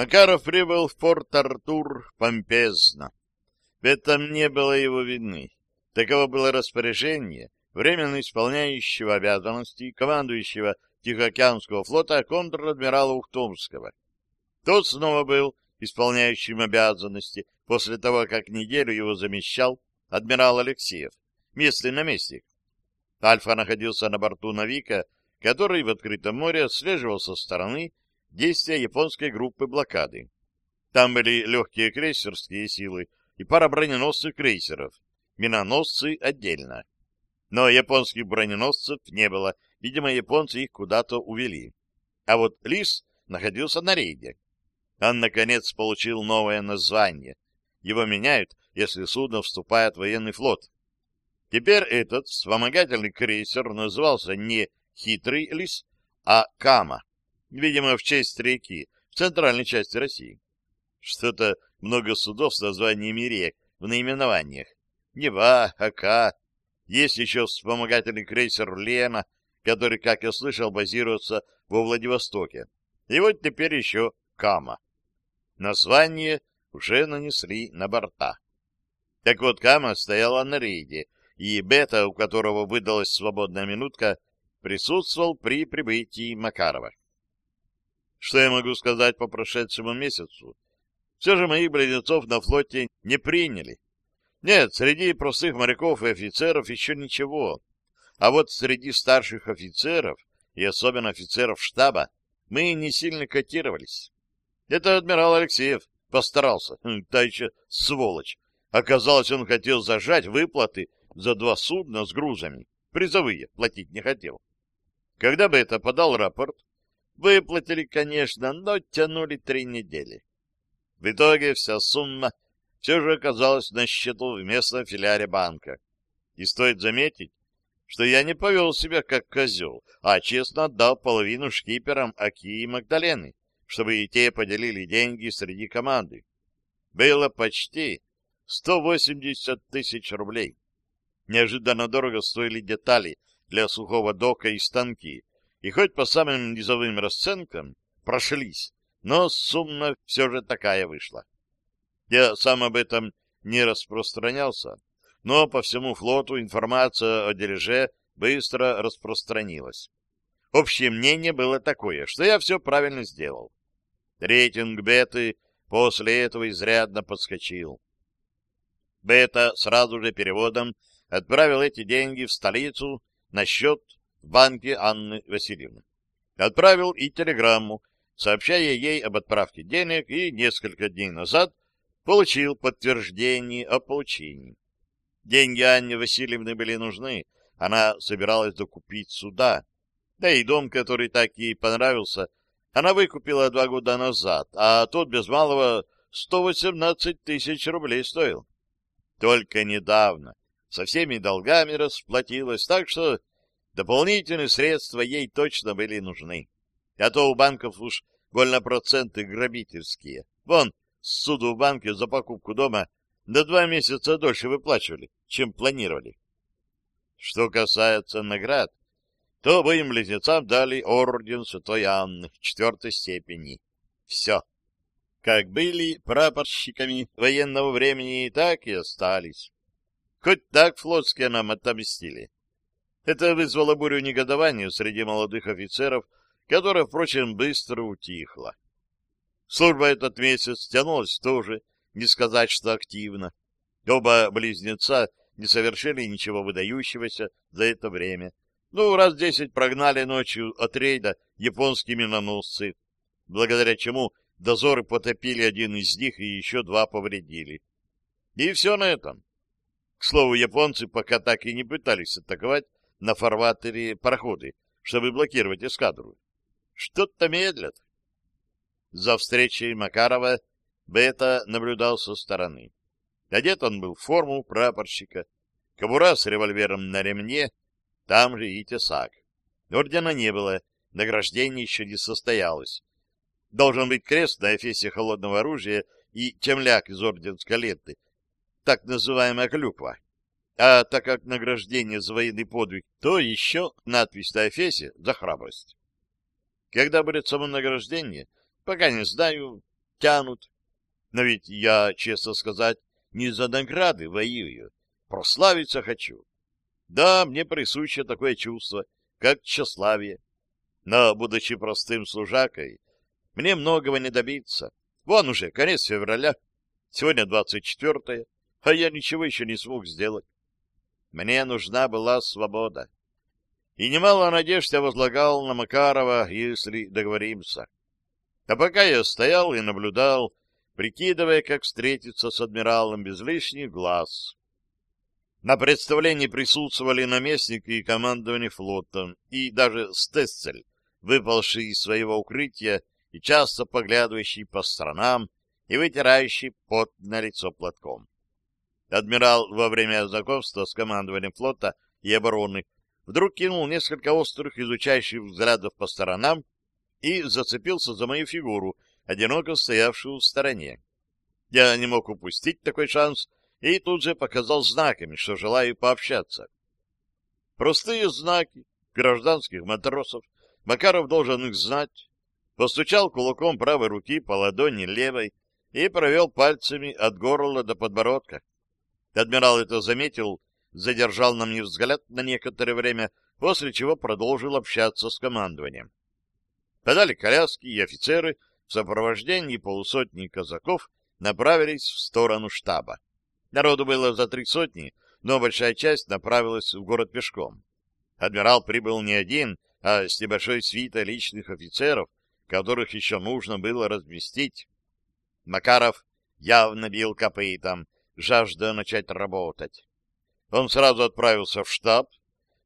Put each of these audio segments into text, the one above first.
Макаров прибыл в Порт-Артур помпезно. В этом не было его вины. Таково было распоряжение временно исполняющего обязанности командующего Тихоокеанского флота контр-адмирала Ухтомского. Тот снова был исполняющим обязанности после того, как неделю его замещал адмирал Алексеев, местный наместник. Альфа находился на борту Навика, который в открытом море отслеживал со стороны действия японской группы блокады. Там были легкие крейсерские силы и пара броненосцев крейсеров, миноносцы отдельно. Но японских броненосцев не было, видимо, японцы их куда-то увели. А вот Лис находился на рейде. Он, наконец, получил новое название. Его меняют, если судно вступает в военный флот. Теперь этот вспомогательный крейсер назывался не «Хитрый лис», а «Кама», видимо, в честь реки в центральной части России. Что-то много судов с названиями рек в наименованиях. Нева, Ака. Есть еще вспомогательный крейсер «Лена», который, как я слышал, базируется во Владивостоке. И вот теперь еще «Кама». Название уже нанесли на борта. Так вот, Кама стояла на рейде, и Бета, у которого выдалась свободная минутка, присутствовал при прибытии Макарова. Что я могу сказать по прошедшему месяцу? Все же моих близнецов на флоте не приняли. Нет, среди простых моряков и офицеров еще ничего. А вот среди старших офицеров, и особенно офицеров штаба, мы не сильно котировались. Это адмирал Алексеев постарался, хм, та еще сволочь. Оказалось, он хотел зажать выплаты за два судна с грузами. Призовые платить не хотел. Когда бы это подал рапорт, выплатили, конечно, но тянули три недели. В итоге вся сумма все же оказалась на счету в местном филиале банка. И стоит заметить, что я не повел себя как козел, а честно отдал половину шкиперам Аки и Магдалены, чтобы и те поделили деньги среди команды. Было почти 180 тысяч рублей. Неожиданно дорого стоили детали для сухого дока и станки, и хоть по самым низовым расценкам прошлись, но сумма все же такая вышла. Я сам об этом не распространялся, но по всему флоту информация о дележе быстро распространилась. Общее мнение было такое, что я все правильно сделал. Рейтинг беты после этого изрядно подскочил. Бета сразу же переводом отправил эти деньги в столицу на счет в банке Анны Васильевны. Отправил и телеграмму, сообщая ей об отправке денег, и несколько дней назад получил подтверждение о получении. Деньги Анне Васильевны были нужны, она собиралась докупить суда, да и дом, который так ей понравился, она выкупила два года назад, а тот без малого 118 тысяч рублей стоил. Только недавно со всеми долгами расплатилась, так что дополнительные средства ей точно были нужны. А то у банков уж больно проценты грабительские. Вон, суду в банке за покупку дома на два месяца дольше выплачивали, чем планировали. Что касается наград, то обоим близнецам дали орден Святой Анны четвертой степени. Все. Как были прапорщиками военного времени, так и остались. Хоть так флотские нам отомстили. Это вызвало бурю негодования среди молодых офицеров, которая, впрочем, быстро утихла. Служба этот месяц тянулась тоже, не сказать, что активно. Оба близнеца не совершили ничего выдающегося за это время. Ну, раз десять прогнали ночью от рейда японские миноносцы, благодаря чему дозоры потопили один из них и еще два повредили. И все на этом. К слову, японцы пока так и не пытались атаковать на фарватере пароходы, чтобы блокировать эскадру. Что-то медлят. За встречей Макарова Бета наблюдал со стороны. Одет он был в форму прапорщика, кобура с револьвером на ремне, там же и тесак. Ордена не было, награждение еще не состоялось. Должен быть крест на эфесе холодного оружия и темляк из орденской ленты, так называемая клюква. А так как награждение за военный подвиг, то еще надпись на эфесе за храбрость. Когда будет само награждение, пока не знаю. тянут. Но ведь я, честно сказать, не за награды воюю, прославиться хочу. Да, мне присуще такое чувство, как тщеславие. Но, будучи простым служакой, мне многого не добиться. Вон уже конец февраля, сегодня двадцать четвертое, а я ничего еще не смог сделать. Мне нужна была свобода. И немало надежд я возлагал на Макарова, если договоримся. А пока я стоял и наблюдал, прикидывая, как встретиться с адмиралом без лишних глаз. На представлении присутствовали наместник и командование флотом, и даже Стесцель, выпалший из своего укрытия и часто поглядывающий по сторонам и вытирающий пот на лицо платком. Адмирал во время знакомства с командованием флота и обороны вдруг кинул несколько острых изучающих взглядов по сторонам и зацепился за мою фигуру, одиноко стоявшую в стороне. Я не мог упустить такой шанс и тут же показал знаками, что желаю пообщаться. Простые знаки гражданских матросов, Макаров должен их знать. Постучал кулаком правой руки по ладони левой и провел пальцами от горла до подбородка. Адмирал это заметил, задержал на мне взгляд на некоторое время, после чего продолжил общаться с командованием. Подали коляски, и офицеры в сопровождении полусотни казаков направились в сторону штаба. Народу было за три сотни, но большая часть направилась в город пешком. Адмирал прибыл не один, а с небольшой свитой личных офицеров, которых еще нужно было разместить. Макаров явно бил копытом, жажда начать работать. Он сразу отправился в штаб,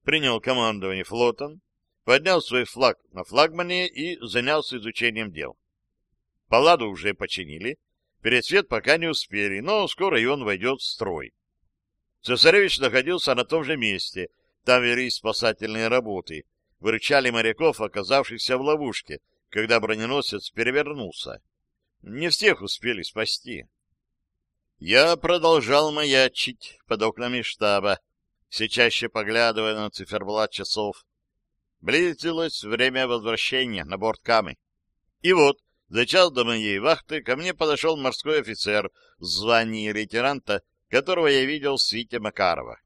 принял командование флотом, поднял свой флаг на флагмане и занялся изучением дел. Палладу уже починили, Пересвет пока не успели, но скоро и он войдет в строй. Цесаревич находился на том же месте. Там велись спасательные работы. Выручали моряков, оказавшихся в ловушке, когда броненосец перевернулся. Не всех успели спасти. Я продолжал маячить под окнами штаба, все чаще поглядывая на циферблат часов. Близилось время возвращения на борт Камы. И вот, за час до моей вахты ко мне подошел морской офицер в звании лейтенанта, которого я видел в свите Макарова.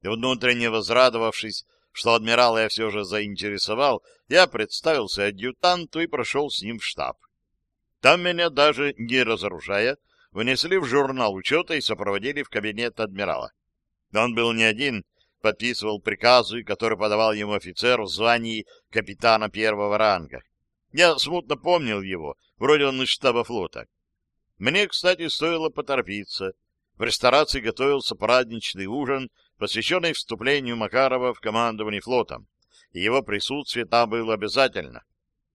Внутренне возрадовавшись, что адмирала я все же заинтересовал, я представился адъютанту и прошел с ним в штаб. Там меня даже не разоружая, внесли в журнал учета и сопроводили в кабинет адмирала. Он был не один, подписывал приказы, которые подавал ему офицер в звании капитана первого ранга. Я смутно помнил его, вроде он из штаба флота. Мне, кстати, стоило поторопиться. В ресторации готовился праздничный ужин, посвященный вступлению Макарова в командование флотом, и его присутствие там было обязательно.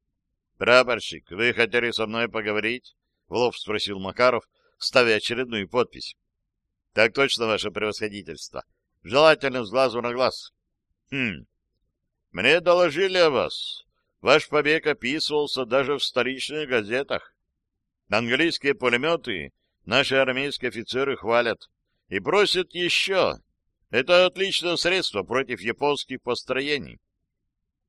— Прапорщик, вы хотели со мной поговорить? — в лоб спросил Макаров, ставя очередную подпись. — Так точно, ваше превосходительство. Желательно с глазу на глаз. — Хм. Мне доложили о вас. Ваш побег описывался даже в столичных газетах. Английские пулеметы наши армейские офицеры хвалят и просят еще. Это отличное средство против японских построений.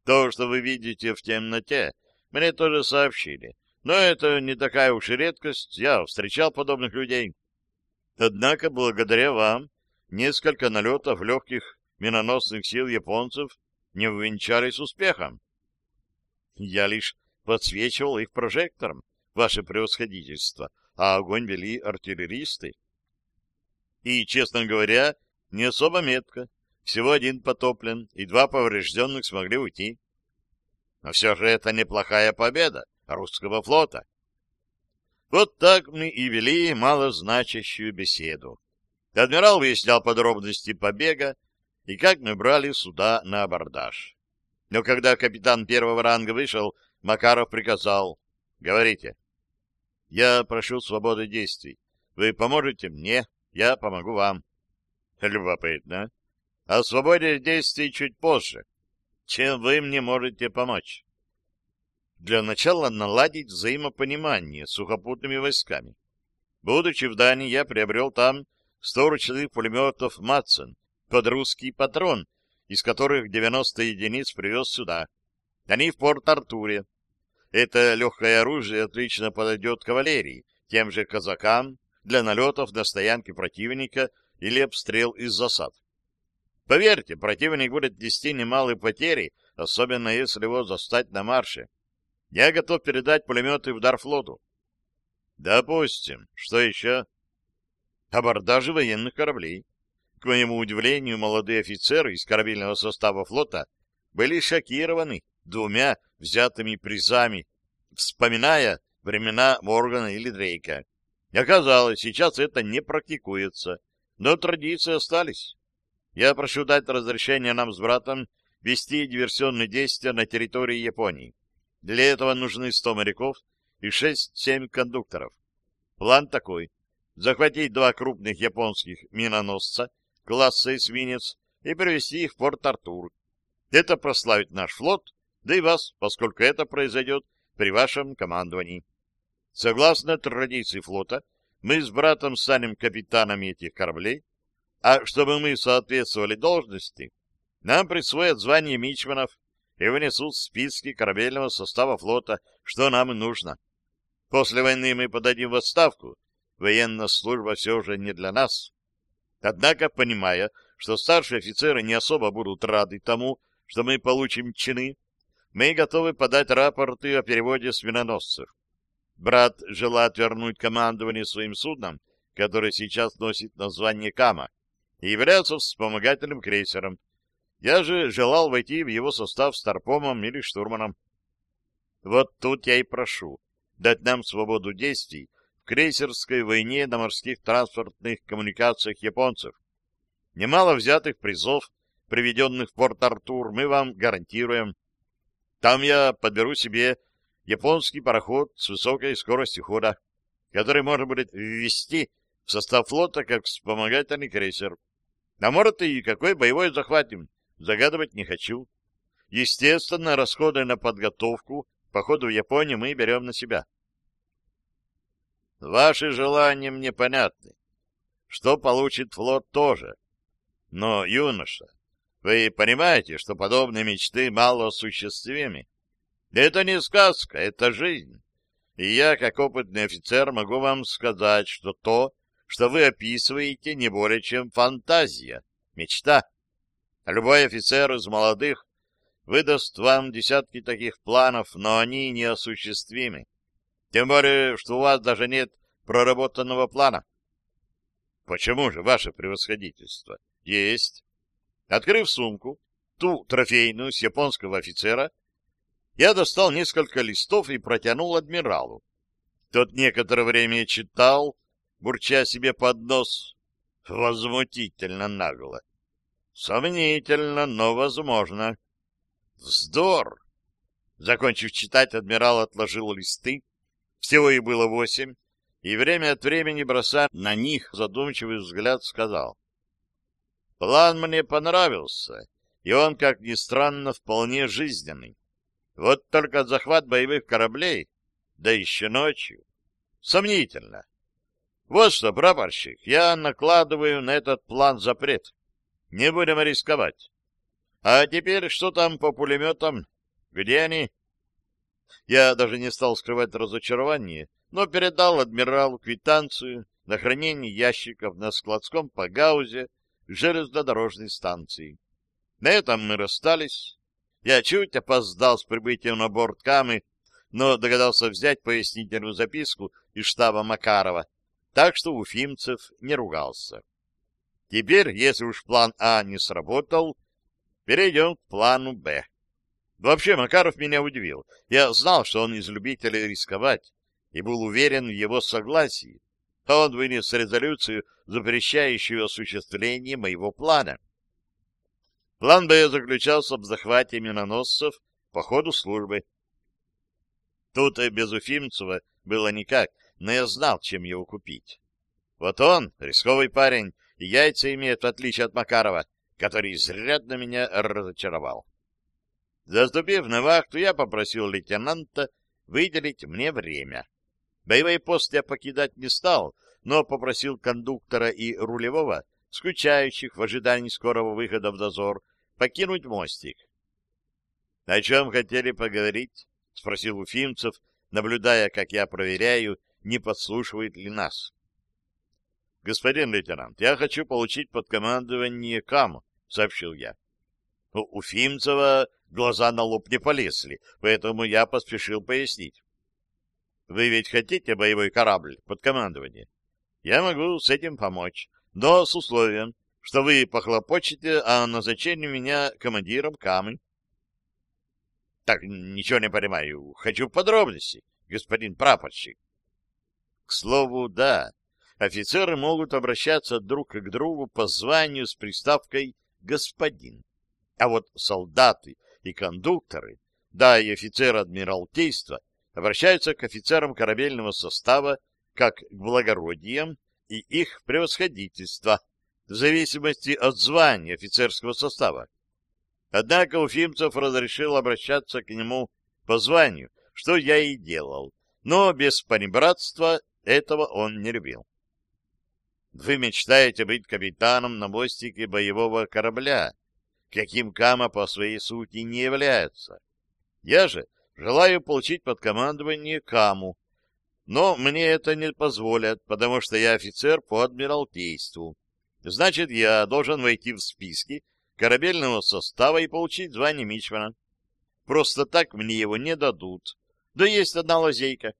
То, что вы видите в темноте, мне тоже сообщили. Но это не такая уж и редкость, я встречал подобных людей. Однако, благодаря вам, несколько налетов легких миноносных сил японцев не увенчались успехом. Я лишь подсвечивал их прожектором, ваше превосходительство, а огонь вели артиллеристы. И, честно говоря, не особо метко. Всего один потоплен, и два поврежденных смогли уйти. Но все же это неплохая победа русского флота. Вот так мы и вели малозначащую беседу. Адмирал выяснял подробности побега и как мы брали суда на абордаж. Но когда капитан первого ранга вышел, Макаров приказал. «Говорите». «Я прошу свободы действий. Вы поможете мне, я помогу вам». «Любопытно. О свободе действий чуть позже. Чем вы мне можете помочь?» Для начала наладить взаимопонимание с сухопутными войсками. Будучи в Дании, я приобрел там 100 ручных пулеметов «Матсон» под русский патрон — из которых 90 единиц привез сюда. Они в Порт-Артуре. это легкое оружие отлично подойдет кавалерии, тем же казакам, для налетов на стоянки противника или обстрел из засад. Поверьте, противник будет нести немалые потери, особенно если его застать на марше. Я готов передать пулеметы в дар флоту. Допустим. Что еще? Абордажи военных кораблей. К моему удивлению, молодые офицеры из корабельного состава флота были шокированы двумя взятыми призами, вспоминая времена Моргана или Дрейка. Оказалось, сейчас это не практикуется, но традиции остались. Я прошу дать разрешение нам с братом вести диверсионные действия на территории Японии. Для этого нужны 100 моряков и 6-7 кондукторов. План такой. Захватить два крупных японских миноносца класса эсминец и привести их в Порт-Артур. Это прославит наш флот, да и вас, поскольку это произойдет при вашем командовании. Согласно традиции флота, мы с братом станем капитанами этих кораблей, а чтобы мы соответствовали должности, нам присвоят звание мичманов и вынесут списки корабельного состава флота, что нам и нужно. После войны мы подадим в отставку. Военная служба все же не для нас. Однако, понимая, что старшие офицеры не особо будут рады тому, что мы получим чины, мы готовы подать рапорты о переводе свиноносцев. Брат желает вернуть командование своим судном, которое сейчас носит название Кама, и является вспомогательным крейсером. Я же желал войти в его состав старпомом или штурманом. Вот тут я и прошу дать нам свободу действий в крейсерской войне на морских транспортных коммуникациях японцев. Немало взятых призов, приведенных в Порт-Артур, мы вам гарантируем. Там я подберу себе японский пароход с высокой скоростью хода, который можно будет ввести в состав флота как вспомогательный крейсер. А может и какой боевой захватим, загадывать не хочу. Естественно, расходы на подготовку по ходу в Японию мы берем на себя. Ваши желания мне понятны. Что получит флот тоже. Но, юноша, вы понимаете, что подобные мечты мало осуществимы. Это не сказка, это жизнь. И я, как опытный офицер, могу вам сказать, что то, что вы описываете, не более чем фантазия, мечта. Любой офицер из молодых выдаст вам десятки таких планов, но они неосуществимы. Тем более, что у вас даже нет проработанного плана. Почему же, ваше превосходительство? Есть. Открыв сумку, ту трофейную с японского офицера, я достал несколько листов и протянул адмиралу. Тот некоторое время читал, бурча себе под нос. Возмутительно нагло. Сомнительно, но возможно. Вздор! Закончив читать, адмирал отложил листы. Всего их было восемь, и время от времени, бросая на них задумчивый взгляд, сказал. План мне понравился, и он, как ни странно, вполне жизненный. Вот только захват боевых кораблей, да еще ночью, сомнительно. Вот что, прапорщик, я накладываю на этот план запрет. Не будем рисковать. А теперь что там по пулеметам? Где они? Я даже не стал скрывать разочарование, но передал адмиралу квитанцию на хранение ящиков на складском погаузе железнодорожной станции. На этом мы расстались. Я чуть опоздал с прибытием на борт Камы, но догадался взять пояснительную записку из штаба Макарова, так что Уфимцев не ругался. Теперь, если уж план А не сработал, перейдем к плану Б. Вообще, Макаров меня удивил. Я знал, что он из любителей рисковать, и был уверен в его согласии. А он вынес резолюцию, запрещающую осуществление моего плана. План Б заключался в захвате миноносцев по ходу службы. Тут и без Уфимцева было никак, но я знал, чем его купить. Вот он, рисковый парень, и яйца имеет, в отличие от Макарова, который изрядно меня разочаровал. Заступив на вахту, я попросил лейтенанта выделить мне время. Боевой пост я покидать не стал, но попросил кондуктора и рулевого, скучающих в ожидании скорого выхода в дозор, покинуть мостик. — О чем хотели поговорить? — спросил Уфимцев, наблюдая, как я проверяю, не подслушивает ли нас. — Господин лейтенант, я хочу получить под командование КАМ, — сообщил я. У Уфимцева глаза на лоб не полезли, поэтому я поспешил пояснить. — Вы ведь хотите боевой корабль под командование? Я могу с этим помочь, но с условием, что вы похлопочете о назначении меня командиром КАМы. — Так, ничего не понимаю. Хочу подробности, господин прапорщик. К слову, да, офицеры могут обращаться друг к другу по званию с приставкой «господин». А вот солдаты и кондукторы, да и офицеры Адмиралтейства, обращаются к офицерам корабельного состава как к благородиям и их превосходительства, в зависимости от звания офицерского состава. Однако Уфимцев разрешил обращаться к нему по званию, что я и делал, но без понебратства этого он не любил. Вы мечтаете быть капитаном на мостике боевого корабля, каким Кама по своей сути не является. Я же желаю получить под командование Каму, но мне это не позволят, потому что я офицер по адмиралтейству. Значит, я должен войти в списки корабельного состава и получить звание мичмана. Просто так мне его не дадут. Да есть одна лазейка.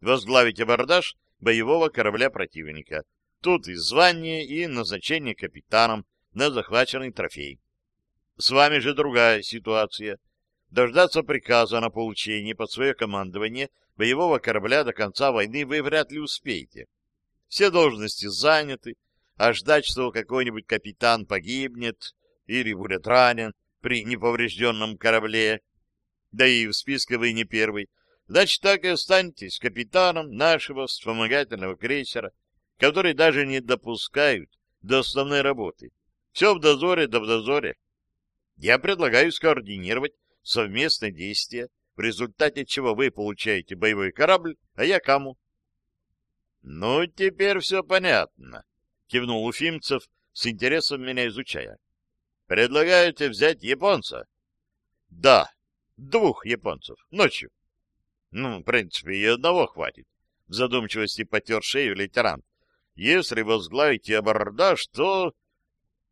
Возглавить абордаж боевого корабля противника. Тут и звание, и назначение капитаном на захваченный трофей. С вами же другая ситуация. Дождаться приказа на получение под свое командование боевого корабля до конца войны вы вряд ли успеете. Все должности заняты, а ждать, что какой-нибудь капитан погибнет или будет ранен при неповрежденном корабле, да и в списке вы не первый, значит, так и останетесь капитаном нашего вспомогательного крейсера, который даже не допускают до основной работы. Все в дозоре да в дозоре. Я предлагаю скоординировать совместные действия, в результате чего вы получаете боевой корабль, а я каму. — Ну, теперь все понятно, — кивнул Уфимцев, с интересом меня изучая. — Предлагаете взять японца? — Да, двух японцев, ночью. — Ну, в принципе, и одного хватит, — в задумчивости потер шею лейтенант. — Если возглавите абордаж, то,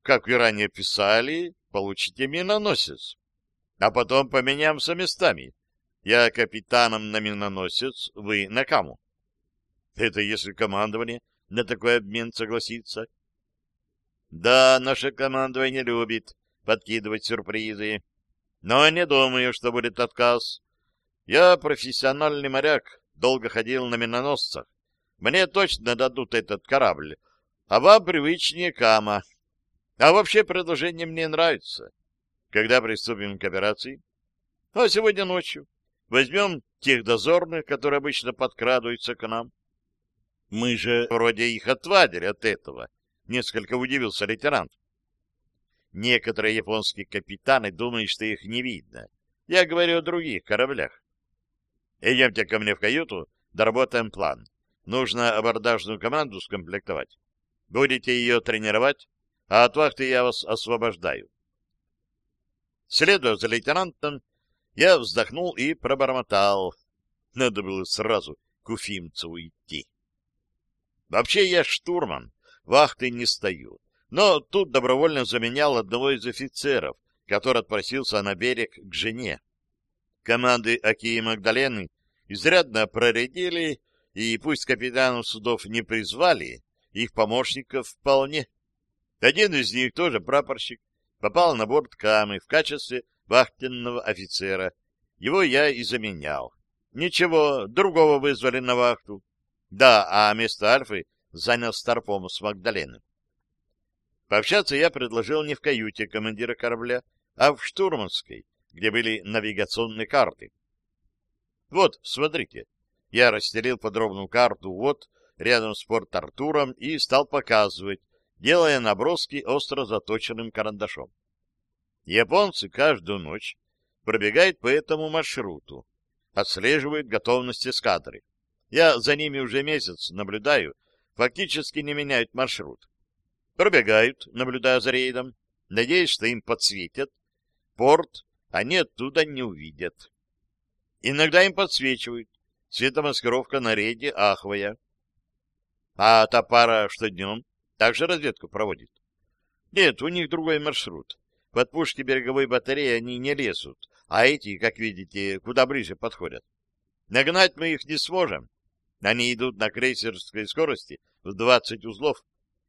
как вы ранее писали, получите миноносец. А потом поменяемся местами. Я капитаном на миноносец, вы на каму. Это если командование на такой обмен согласится. Да, наше командование любит подкидывать сюрпризы. Но не думаю, что будет отказ. Я профессиональный моряк, долго ходил на миноносцах. Мне точно дадут этот корабль, а вам привычнее Кама. А вообще предложение мне нравится. Когда приступим к операции? А сегодня ночью. Возьмем тех дозорных, которые обычно подкрадываются к нам. Мы же вроде их отвадили от этого. Несколько удивился лейтенант. Некоторые японские капитаны думают, что их не видно. Я говорю о других кораблях. Идемте ко мне в каюту, доработаем план. Нужно абордажную команду скомплектовать. Будете ее тренировать, а от вахты я вас освобождаю. Следуя за лейтенантом, я вздохнул и пробормотал. Надо было сразу к Уфимцеву идти. Вообще я штурман, вахты не стою. Но тут добровольно заменял одного из офицеров, который отпросился на берег к жене. Команды Аки и Магдалены изрядно проредили, и пусть капитанов судов не призвали, их помощников вполне. Один из них, тоже прапорщик, попал на борт Камы в качестве вахтенного офицера. Его я и заменял. Ничего, другого вызвали на вахту. Да, а место Альфы занял Старпом с Магдаленой. Пообщаться я предложил не в каюте командира корабля, а в штурманской, где были навигационные карты. Вот, смотрите, я расстелил подробную карту вот рядом с порт Артуром и стал показывать, делая наброски остро заточенным карандашом. Японцы каждую ночь пробегают по этому маршруту, отслеживают готовность эскадры. Я за ними уже месяц наблюдаю, фактически не меняют маршрут. Пробегают, наблюдая за рейдом, надеясь, что им подсветят. Порт они оттуда не увидят. Иногда им подсвечивают. Светомаскировка на рейде Ахвая. А та пара, что днем, также разведку проводит? Нет, у них другой маршрут. Под пушки береговой батареи они не лезут, а эти, как видите, куда ближе подходят. Нагнать мы их не сможем. Они идут на крейсерской скорости в 20 узлов.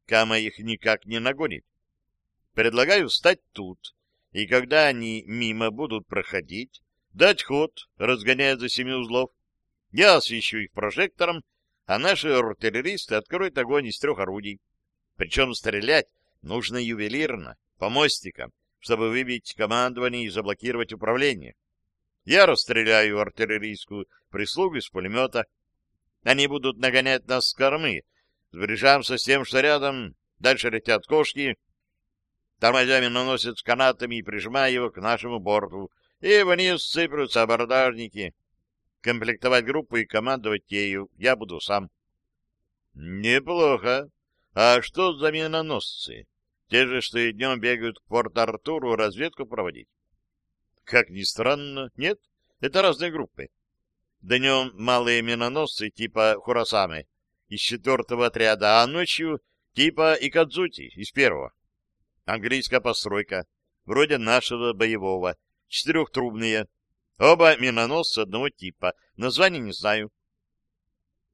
Кама их никак не нагонит. Предлагаю встать тут, и когда они мимо будут проходить, дать ход, разгоняя за семи узлов. Я освещу их прожектором, а наши артиллеристы откроют огонь из трех орудий. Причем стрелять нужно ювелирно, по мостикам, чтобы выбить командование и заблокировать управление. Я расстреляю артиллерийскую прислугу из пулемета. Они будут нагонять нас с кормы. Сближаемся с тем, что рядом. Дальше летят кошки. Тормозя наносят канатами и прижимая его к нашему борту. И вниз сыплются абордажники. Комплектовать группу и командовать ею я буду сам. Неплохо. А что за миноносцы? Те же, что и днем бегают к Порт-Артуру разведку проводить? Как ни странно, нет. Это разные группы. Днем малые миноносцы типа Хурасамы из четвертого отряда, а ночью типа Икадзути из первого. Английская постройка, вроде нашего боевого, четырехтрубные. Оба миноносца одного типа. Название не знаю.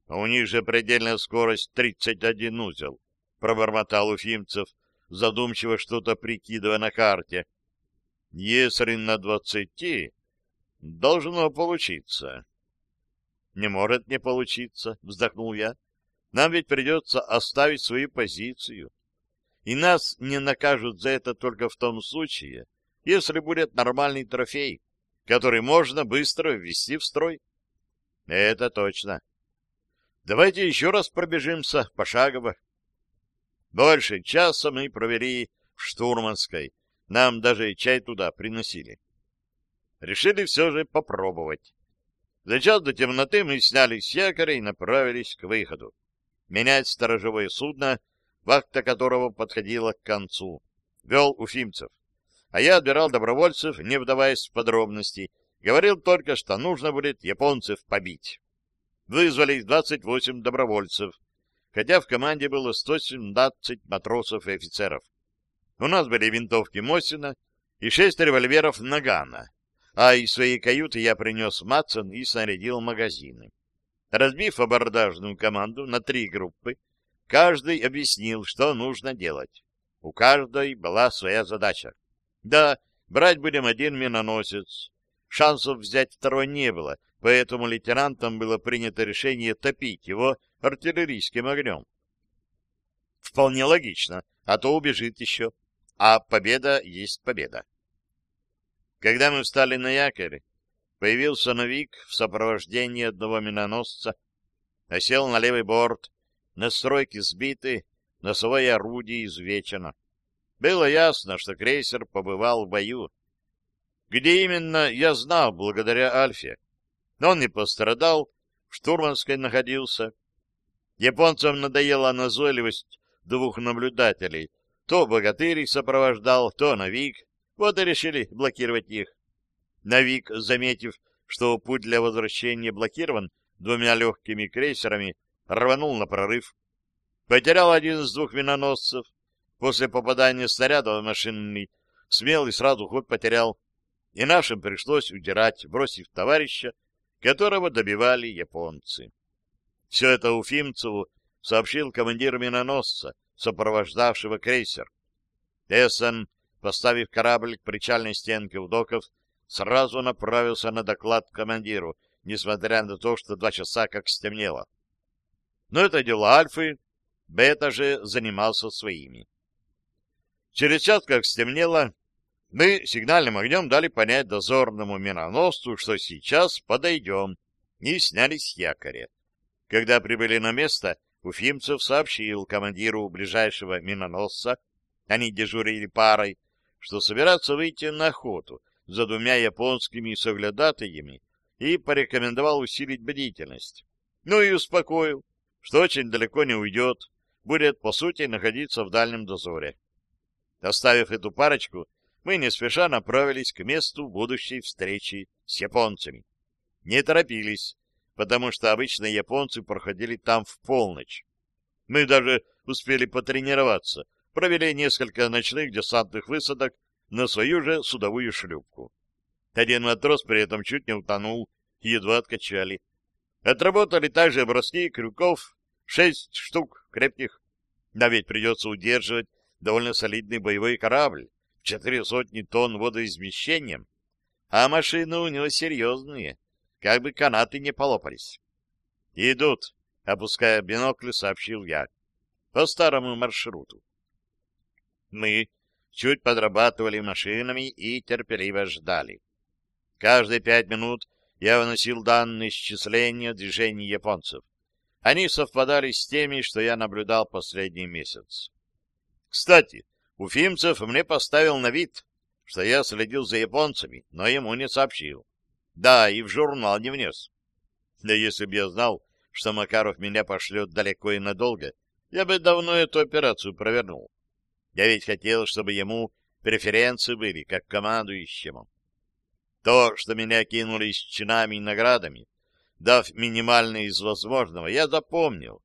У них же предельная скорость 31 узел, пробормотал Уфимцев, задумчиво что-то прикидывая на карте. Если на двадцати, должно получиться. Не может не получиться, вздохнул я. Нам ведь придется оставить свою позицию. И нас не накажут за это только в том случае, если будет нормальный трофей, который можно быстро ввести в строй. Это точно. Давайте еще раз пробежимся пошагово. Больше часа мы провели в Штурманской. Нам даже чай туда приносили. Решили все же попробовать. За час до темноты мы сняли с якоря и направились к выходу. Менять сторожевое судно, вахта которого подходила к концу. Вел уфимцев. А я отбирал добровольцев, не вдаваясь в подробности. Говорил только, что нужно будет японцев побить. Вызвались 28 добровольцев хотя в команде было 117 матросов и офицеров. У нас были винтовки Мосина и шесть револьверов Нагана, а из своей каюты я принес Матсон и снарядил магазины. Разбив абордажную команду на три группы, каждый объяснил, что нужно делать. У каждой была своя задача. Да, брать будем один миноносец. Шансов взять второй не было, поэтому лейтенантам было принято решение топить его артиллерийским огнем. Вполне логично, а то убежит еще. А победа есть победа. Когда мы встали на якорь, появился Новик в сопровождении одного миноносца, осел на левый борт, настройки сбиты, носовое орудие извечено. Было ясно, что крейсер побывал в бою. Где именно, я знал благодаря Альфе. Но он не пострадал, в штурманской находился, Японцам надоела назойливость двух наблюдателей. То богатырь сопровождал, то Навик. Вот и решили блокировать их. Навик, заметив, что путь для возвращения блокирован двумя легкими крейсерами, рванул на прорыв. Потерял один из двух миноносцев. После попадания снаряда в машинный смелый сразу ход потерял. И нашим пришлось удирать, бросив товарища, которого добивали японцы. Все это Уфимцеву сообщил командир миноносца, сопровождавшего крейсер. Эссен, поставив корабль к причальной стенке у доков, сразу направился на доклад командиру, несмотря на то, что два часа как стемнело. Но это дела Альфы, Бета же занимался своими. Через час, как стемнело, мы сигнальным огнем дали понять дозорному миноносцу, что сейчас подойдем, и снялись с якоря. Когда прибыли на место, Уфимцев сообщил командиру ближайшего миноносца, они дежурили парой, что собираются выйти на охоту за двумя японскими соглядатаями и порекомендовал усилить бдительность. Ну и успокоил, что очень далеко не уйдет, будет, по сути, находиться в дальнем дозоре. Оставив эту парочку, мы не спеша направились к месту будущей встречи с японцами. Не торопились, потому что обычно японцы проходили там в полночь. Мы даже успели потренироваться, провели несколько ночных десантных высадок на свою же судовую шлюпку. Один матрос при этом чуть не утонул, едва откачали. Отработали также броски крюков, шесть штук крепких. Да ведь придется удерживать довольно солидный боевой корабль в четыре сотни тонн водоизмещением, а машины у него серьезные, как бы канаты не полопались. «Идут», — опуская бинокль, сообщил я, — «по старому маршруту». Мы чуть подрабатывали машинами и терпеливо ждали. Каждые пять минут я выносил данные исчисления движений японцев. Они совпадали с теми, что я наблюдал последний месяц. Кстати, Уфимцев мне поставил на вид, что я следил за японцами, но ему не сообщил. Да, и в журнал не внес. Да если бы я знал, что Макаров меня пошлет далеко и надолго, я бы давно эту операцию провернул. Я ведь хотел, чтобы ему преференции были, как командующему. То, что меня кинули с чинами и наградами, дав минимальное из возможного, я запомнил.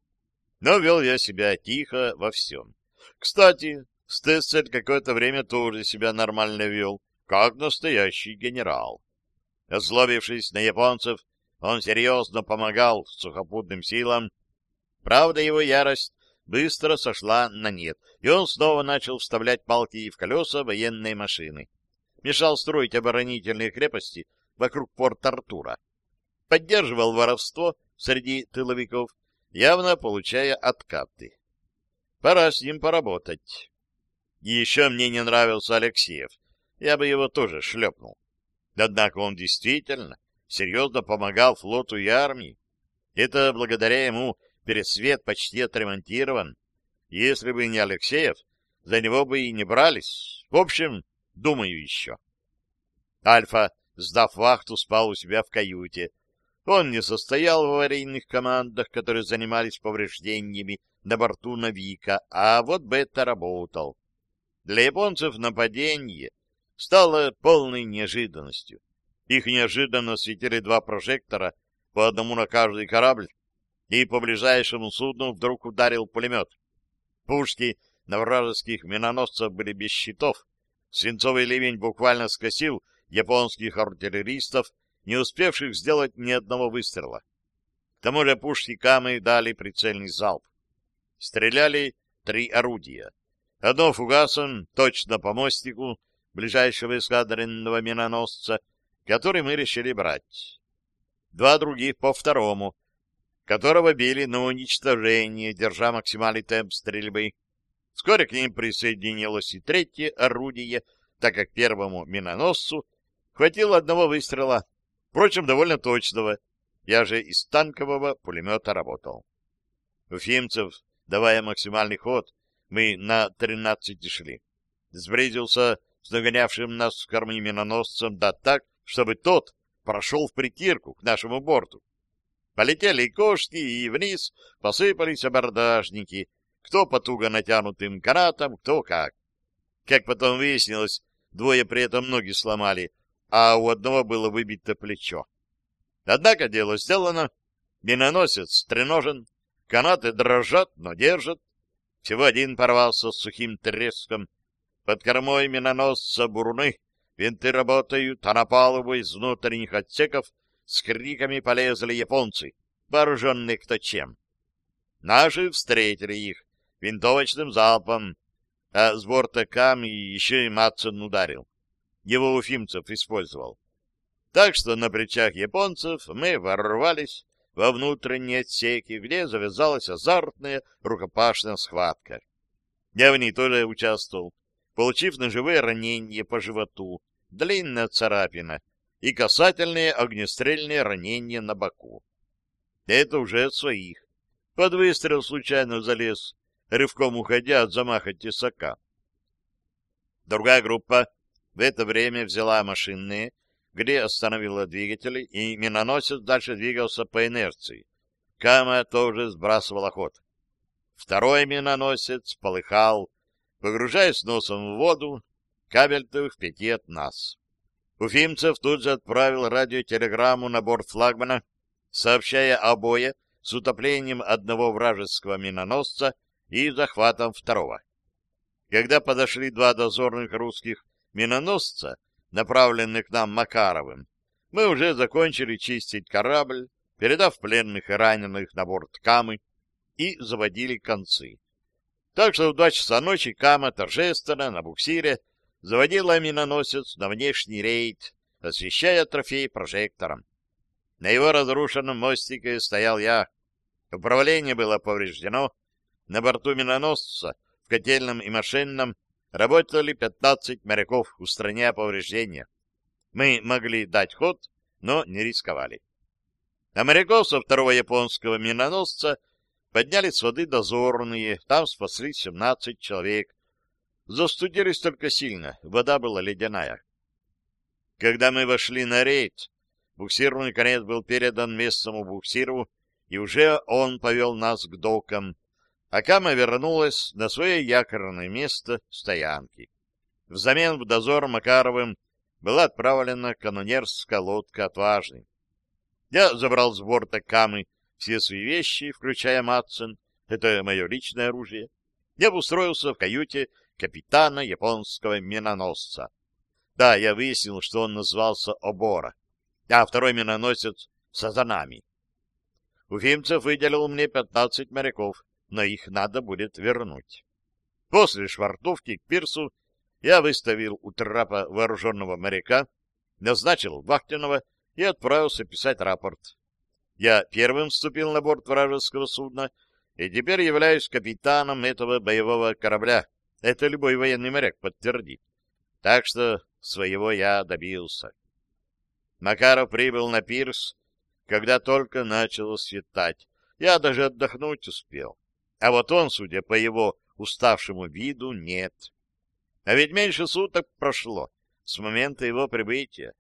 Но вел я себя тихо во всем. Кстати, Стессель какое-то время тоже себя нормально вел, как настоящий генерал. Озлобившись на японцев, он серьезно помогал сухопутным силам. Правда, его ярость быстро сошла на нет, и он снова начал вставлять палки в колеса военной машины. Мешал строить оборонительные крепости вокруг порта Артура. Поддерживал воровство среди тыловиков, явно получая откаты. Пора с ним поработать. Еще мне не нравился Алексеев. Я бы его тоже шлепнул. Однако он действительно серьезно помогал флоту и армии. Это благодаря ему пересвет почти отремонтирован. Если бы не Алексеев, за него бы и не брались. В общем, думаю еще. Альфа, сдав вахту, спал у себя в каюте. Он не состоял в аварийных командах, которые занимались повреждениями на борту Навика, а вот Бета работал. Для японцев нападение стало полной неожиданностью. Их неожиданно светили два прожектора, по одному на каждый корабль, и по ближайшему судну вдруг ударил пулемет. Пушки на вражеских миноносцев были без щитов. Свинцовый ливень буквально скосил японских артиллеристов, не успевших сделать ни одного выстрела. К тому же пушки Камы дали прицельный залп. Стреляли три орудия. Одно фугасом, точно по мостику ближайшего эскадренного миноносца, который мы решили брать. Два других по второму, которого били на уничтожение, держа максимальный темп стрельбы. Вскоре к ним присоединилось и третье орудие, так как первому миноносцу хватило одного выстрела, впрочем, довольно точного. Я же из танкового пулемета работал. Уфимцев, давая максимальный ход, мы на тринадцати шли. Сбрезился с нагонявшим нас в корме миноносцем, да так, чтобы тот прошел в притирку к нашему борту. Полетели кошки, и вниз посыпались абордажники, кто по туго натянутым канатам, кто как. Как потом выяснилось, двое при этом ноги сломали, а у одного было выбито плечо. Однако дело сделано, миноносец стреножен, канаты дрожат, но держат. Всего один порвался с сухим треском. Под кормой миноносца бурны, винты работают, а на палубу из внутренних отсеков с криками полезли японцы, вооруженные кто чем. Наши встретили их винтовочным залпом, а с борта Ками еще и Матсон ударил. Его Уфимцев использовал. Так что на плечах японцев мы ворвались во внутренние отсеки, где завязалась азартная рукопашная схватка. Я в ней тоже участвовал, получив ножевые ранения по животу, длинная царапина и касательные огнестрельные ранения на боку. Это уже от своих. Под выстрел случайно залез, рывком уходя от замаха тесака. Другая группа в это время взяла машинные где остановила двигатели, и миноносец дальше двигался по инерции. Кама тоже сбрасывала ход. Второй миноносец полыхал, погружаясь носом в воду, кабельтов в пяти от нас. Уфимцев тут же отправил радиотелеграмму на борт флагмана, сообщая о бое с утоплением одного вражеского миноносца и захватом второго. Когда подошли два дозорных русских миноносца, направленных к нам Макаровым, мы уже закончили чистить корабль, передав пленных и раненых на борт Камы, и заводили концы. Так что в два часа ночи Кама торжественно на буксире заводила миноносец на внешний рейд, освещая трофей прожектором. На его разрушенном мостике стоял я. Управление было повреждено. На борту миноносца, в котельном и машинном, работали 15 моряков, устраняя повреждения. Мы могли дать ход, но не рисковали. А моряков со второго японского миноносца подняли с воды дозорные, там спасли 17 человек. Застудились только сильно, вода была ледяная. Когда мы вошли на рейд, буксирный конец был передан местному буксиру, и уже он повел нас к докам, а Кама вернулась на свое якорное место стоянки. Взамен в дозор Макаровым была отправлена канонерская лодка «Отважный». Я забрал с борта Камы все свои вещи, включая Матсон, это мое личное оружие. Я обустроился в каюте капитана японского миноносца. Да, я выяснил, что он назывался Обора, а второй миноносец — Сазанами. Уфимцев выделил мне 15 моряков, но их надо будет вернуть. После швартовки к пирсу я выставил у трапа вооруженного моряка, назначил вахтенного и отправился писать рапорт. Я первым вступил на борт вражеского судна и теперь являюсь капитаном этого боевого корабля. Это любой военный моряк подтвердит. Так что своего я добился. Макаров прибыл на пирс, когда только начало светать. Я даже отдохнуть успел. А вот он, судя по его уставшему виду, нет. А ведь меньше суток прошло с момента его прибытия.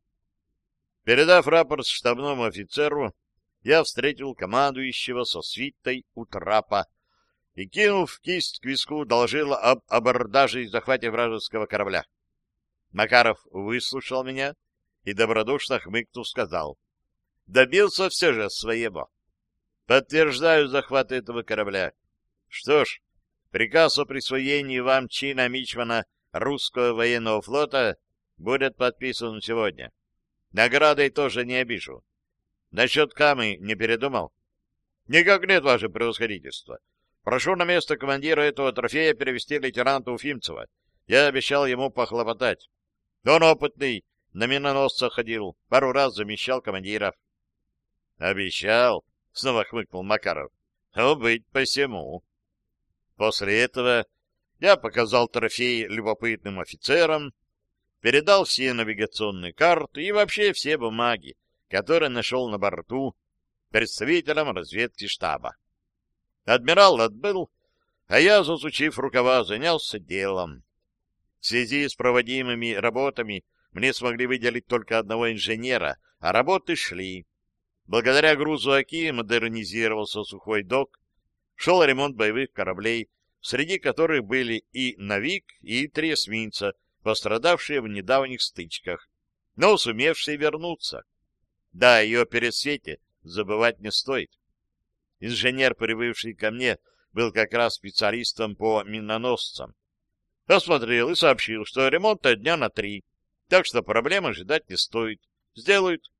Передав рапорт штабному офицеру, я встретил командующего со свитой у трапа и, кинув кисть к виску, доложил об абордаже и захвате вражеского корабля. Макаров выслушал меня и, добродушно хмыкнув, сказал, «Добился все же своего. Подтверждаю захват этого корабля. Что ж, приказ о присвоении вам чина Мичмана русского военного флота будет подписан сегодня. Наградой тоже не обижу. Насчет Камы не передумал? Никак нет, ваше превосходительство. Прошу на место командира этого трофея перевести лейтенанта Уфимцева. Я обещал ему похлопотать. Он опытный, на миноносцах ходил, пару раз замещал командиров. Обещал, снова хмыкнул Макаров. Быть посему. После этого я показал трофей любопытным офицерам, передал все навигационные карты и вообще все бумаги, которые нашел на борту представителям разведки штаба. Адмирал отбыл, а я, засучив рукава, занялся делом. В связи с проводимыми работами мне смогли выделить только одного инженера, а работы шли. Благодаря грузу Аки модернизировался сухой док, шел ремонт боевых кораблей, среди которых были и «Навик», и три эсминца, пострадавшие в недавних стычках, но сумевшие вернуться. Да, ее пересвете забывать не стоит. Инженер, прибывший ко мне, был как раз специалистом по миноносцам. Посмотрел и сообщил, что ремонта дня на три, так что проблем ожидать не стоит. Сделают.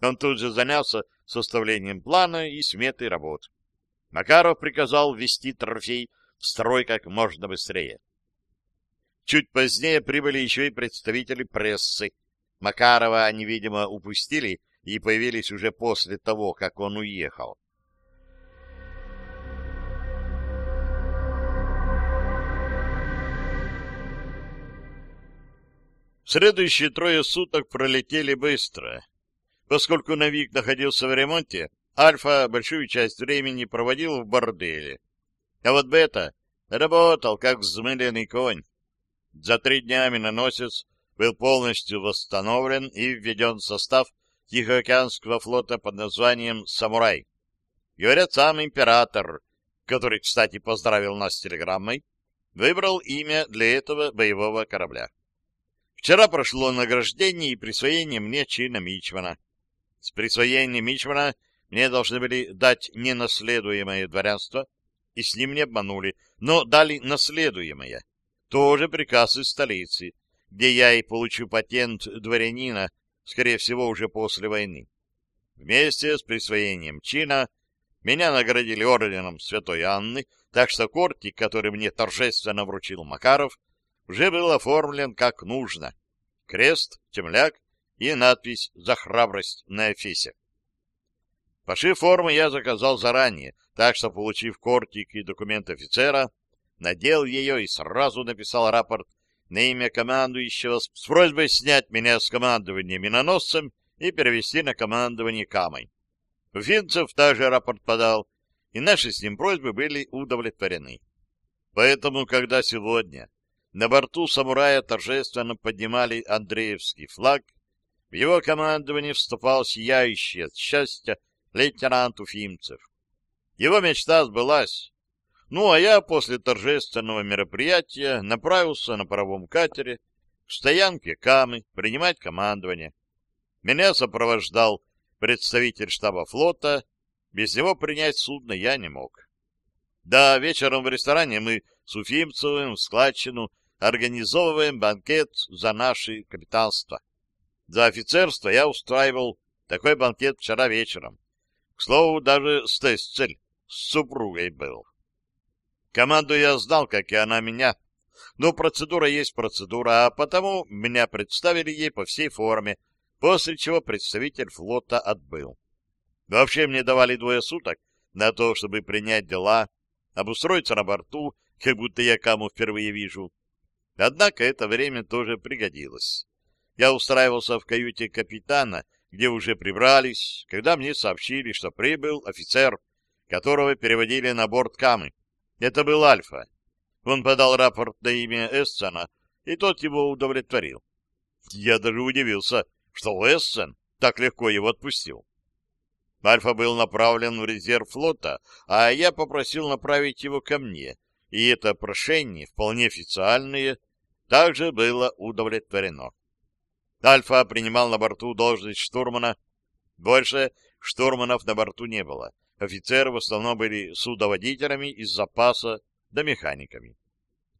Он тут же занялся составлением плана и сметы работ. Макаров приказал ввести трофей в строй как можно быстрее. Чуть позднее прибыли еще и представители прессы. Макарова они, видимо, упустили и появились уже после того, как он уехал. Следующие трое суток пролетели быстро. Поскольку Навик находился в ремонте, Альфа большую часть времени проводил в борделе. А вот Бета работал, как взмыленный конь. За три дня миноносец был полностью восстановлен и введен в состав Тихоокеанского флота под названием «Самурай». Говорят, сам император, который, кстати, поздравил нас с телеграммой, выбрал имя для этого боевого корабля. Вчера прошло награждение и присвоение мне чина Мичмана. С присвоением Мичмана мне должны были дать ненаследуемое дворянство, и с ним не обманули, но дали наследуемое. Тоже приказ из столицы, где я и получу патент дворянина, скорее всего, уже после войны. Вместе с присвоением чина меня наградили орденом Святой Анны, так что кортик, который мне торжественно вручил Макаров, уже был оформлен как нужно. Крест, темляк и надпись «За храбрость» на эфесе. Пошив формы я заказал заранее, так что, получив кортик и документ офицера, надел ее и сразу написал рапорт на имя командующего с просьбой снять меня с командования миноносцем и перевести на командование Камой. Уфимцев также рапорт подал, и наши с ним просьбы были удовлетворены. Поэтому, когда сегодня на борту самурая торжественно поднимали Андреевский флаг, в его командование вступал сияющий от счастья лейтенант Уфимцев. Его мечта сбылась. Ну, а я после торжественного мероприятия направился на паровом катере к стоянке Камы принимать командование. Меня сопровождал представитель штаба флота. Без него принять судно я не мог. Да, вечером в ресторане мы с Уфимцевым в складчину организовываем банкет за наше капитанство. За офицерство я устраивал такой банкет вчера вечером. К слову, даже с Тесцель, с супругой был. Команду я знал, как и она меня. Но процедура есть процедура, а потому меня представили ей по всей форме, после чего представитель флота отбыл. Вообще мне давали двое суток на то, чтобы принять дела, обустроиться на борту, как будто я Каму впервые вижу. Однако это время тоже пригодилось. Я устраивался в каюте капитана, где уже прибрались, когда мне сообщили, что прибыл офицер, которого переводили на борт Камы. Это был Альфа. Он подал рапорт на имя Эссена, и тот его удовлетворил. Я даже удивился, что Лессен так легко его отпустил. Альфа был направлен в резерв флота, а я попросил направить его ко мне, и это прошение, вполне официальное, также было удовлетворено. Альфа принимал на борту должность штурмана. Больше штурманов на борту не было. Офицеры в основном были судоводителями из запаса да механиками.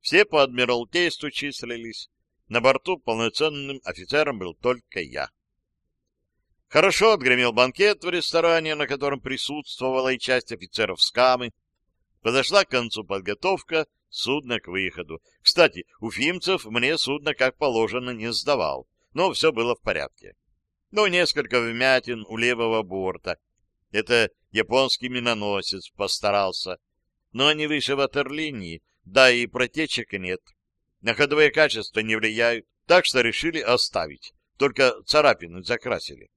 Все по адмиралтейству числились, на борту полноценным офицером был только я. Хорошо отгремел банкет в ресторане, на котором присутствовала и часть офицеров Скамы. Подошла к концу подготовка судна к выходу. Кстати, уфимцев мне судно, как положено, не сдавал, но все было в порядке. Ну, несколько вмятин у левого борта. Это японский миноносец постарался. Но они выше ватерлинии, да и протечек нет на ходовые качества не влияют, так что решили оставить, только царапины закрасили.